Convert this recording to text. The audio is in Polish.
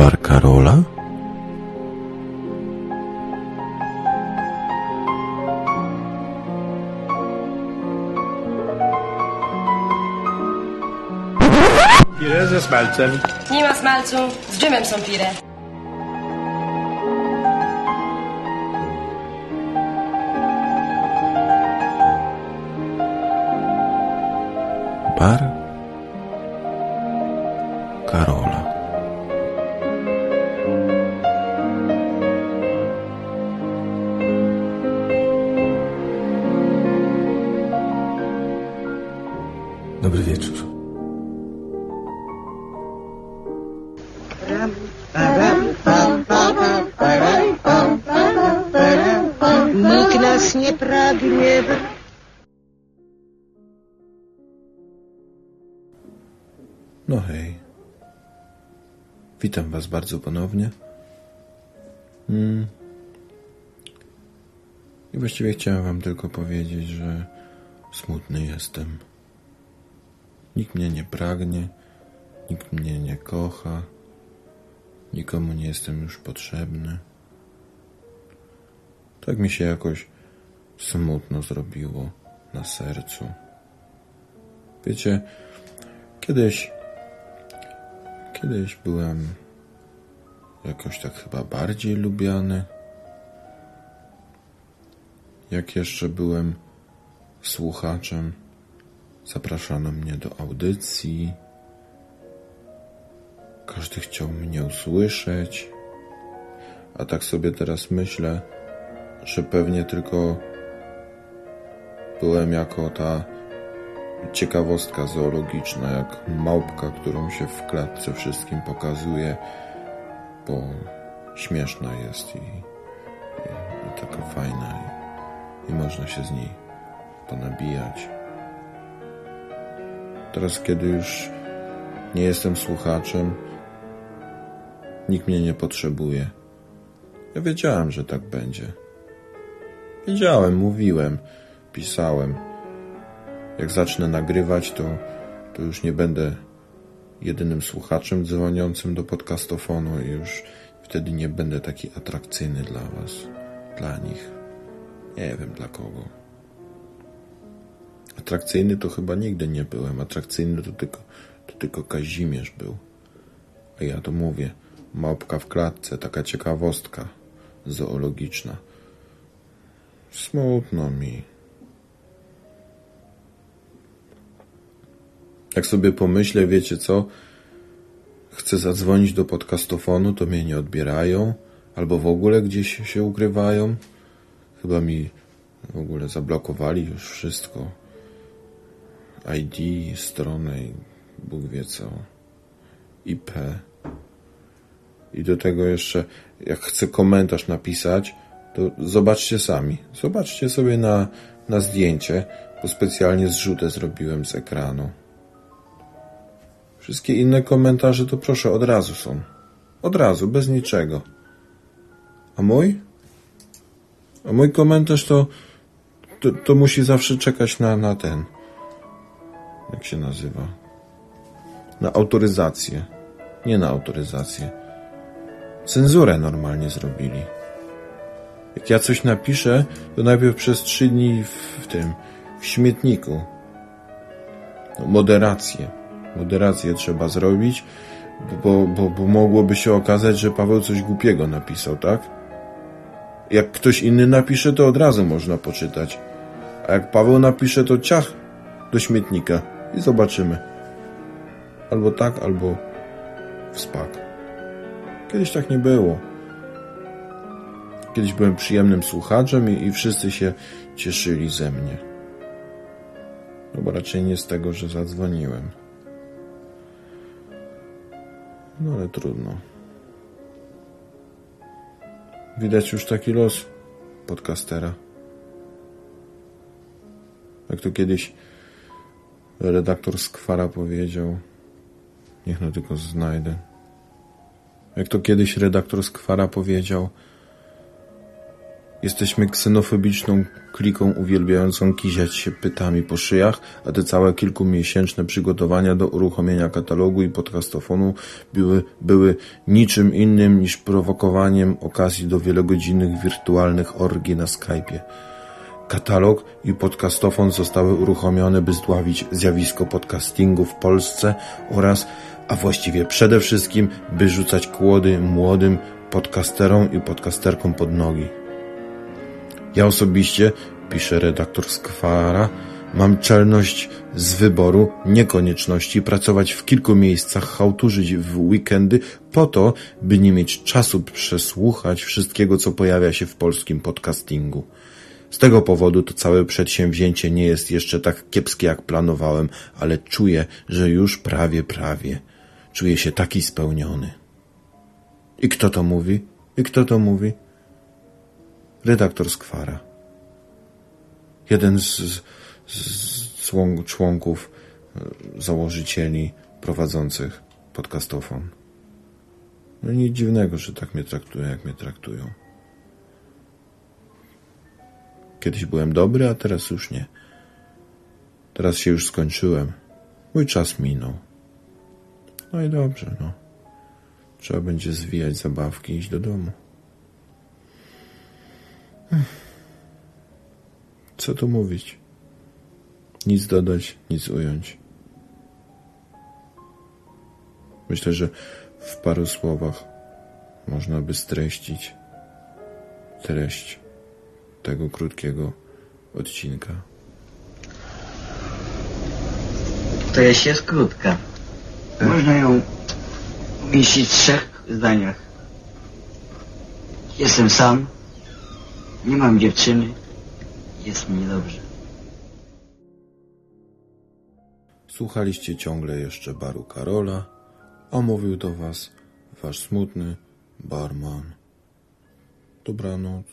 Bar Karola? Pire ze smalcem. Nie ma smalcu, z dżemem są pire. Bar No hej. Witam Was bardzo ponownie. Mm. I właściwie chciałem Wam tylko powiedzieć, że smutny jestem. Nikt mnie nie pragnie, nikt mnie nie kocha, nikomu nie jestem już potrzebny. Tak mi się jakoś smutno zrobiło na sercu. Wiecie, kiedyś Kiedyś byłem jakoś tak chyba bardziej lubiany. Jak jeszcze byłem słuchaczem, zapraszano mnie do audycji. Każdy chciał mnie usłyszeć. A tak sobie teraz myślę, że pewnie tylko byłem jako ta ciekawostka zoologiczna, jak małpka, którą się w klatce wszystkim pokazuje, bo śmieszna jest i, i, i taka fajna i, i można się z niej ponabijać. Teraz, kiedy już nie jestem słuchaczem, nikt mnie nie potrzebuje. Ja wiedziałem, że tak będzie. Wiedziałem, mówiłem, pisałem jak zacznę nagrywać, to, to już nie będę jedynym słuchaczem dzwoniącym do podcastofonu i już wtedy nie będę taki atrakcyjny dla Was, dla nich. Nie wiem dla kogo. Atrakcyjny to chyba nigdy nie byłem. Atrakcyjny to tylko, to tylko Kazimierz był. A ja to mówię. Małpka w klatce, taka ciekawostka zoologiczna. Smutno mi. Jak sobie pomyślę, wiecie co? Chcę zadzwonić do podcastofonu, to mnie nie odbierają, albo w ogóle gdzieś się ukrywają. Chyba mi w ogóle zablokowali już wszystko. ID, stronę Bóg wie co. IP. I do tego jeszcze, jak chcę komentarz napisać, to zobaczcie sami. Zobaczcie sobie na, na zdjęcie, bo specjalnie zrzutę zrobiłem z ekranu. Wszystkie inne komentarze to proszę od razu są. Od razu, bez niczego. A mój? A mój komentarz to, to, to musi zawsze czekać na, na ten. Jak się nazywa? Na autoryzację. Nie na autoryzację. Cenzurę normalnie zrobili. Jak ja coś napiszę, to najpierw przez trzy dni w, w tym, w śmietniku. No, moderację. Moderację trzeba zrobić, bo, bo, bo mogłoby się okazać, że Paweł coś głupiego napisał, tak? Jak ktoś inny napisze, to od razu można poczytać. A jak Paweł napisze, to ciach do śmietnika i zobaczymy. Albo tak, albo w spak. Kiedyś tak nie było. Kiedyś byłem przyjemnym słuchaczem i, i wszyscy się cieszyli ze mnie. No bo raczej nie z tego, że zadzwoniłem. No ale trudno. Widać już taki los podcastera. Jak to kiedyś redaktor Skwara powiedział, niech no tylko znajdę. Jak to kiedyś redaktor Skwara powiedział, Jesteśmy ksenofobiczną kliką uwielbiającą kiziać się pytami po szyjach, a te całe kilkumiesięczne przygotowania do uruchomienia katalogu i podcastofonu były, były niczym innym niż prowokowaniem okazji do wielogodzinnych wirtualnych orgii na Skype'ie. Katalog i podcastofon zostały uruchomione, by zdławić zjawisko podcastingu w Polsce oraz, a właściwie przede wszystkim, by rzucać kłody młodym podcasterom i podcasterkom pod nogi. Ja osobiście, pisze redaktor Skwara, mam czelność z wyboru, niekonieczności pracować w kilku miejscach, chałturzyć w weekendy po to, by nie mieć czasu przesłuchać wszystkiego, co pojawia się w polskim podcastingu. Z tego powodu to całe przedsięwzięcie nie jest jeszcze tak kiepskie, jak planowałem, ale czuję, że już prawie, prawie. Czuję się taki spełniony. I kto to mówi? I kto to mówi? Redaktor Skwara. Jeden z, z, z człon- członków, e, założycieli prowadzących podcastofon. No nic dziwnego, że tak mnie traktują, jak mnie traktują. Kiedyś byłem dobry, a teraz już nie. Teraz się już skończyłem. Mój czas minął. No i dobrze, no. Trzeba będzie zwijać zabawki i iść do domu. Co tu mówić? Nic dodać, nic ująć. Myślę, że w paru słowach można by streścić treść tego krótkiego odcinka. Treść jest krótka. Można ją umieścić w trzech zdaniach. Jestem sam, nie mam dziewczyny, jest mi dobrze. Słuchaliście ciągle jeszcze baru Karola, a mówił do was wasz smutny barman. Dobranoc.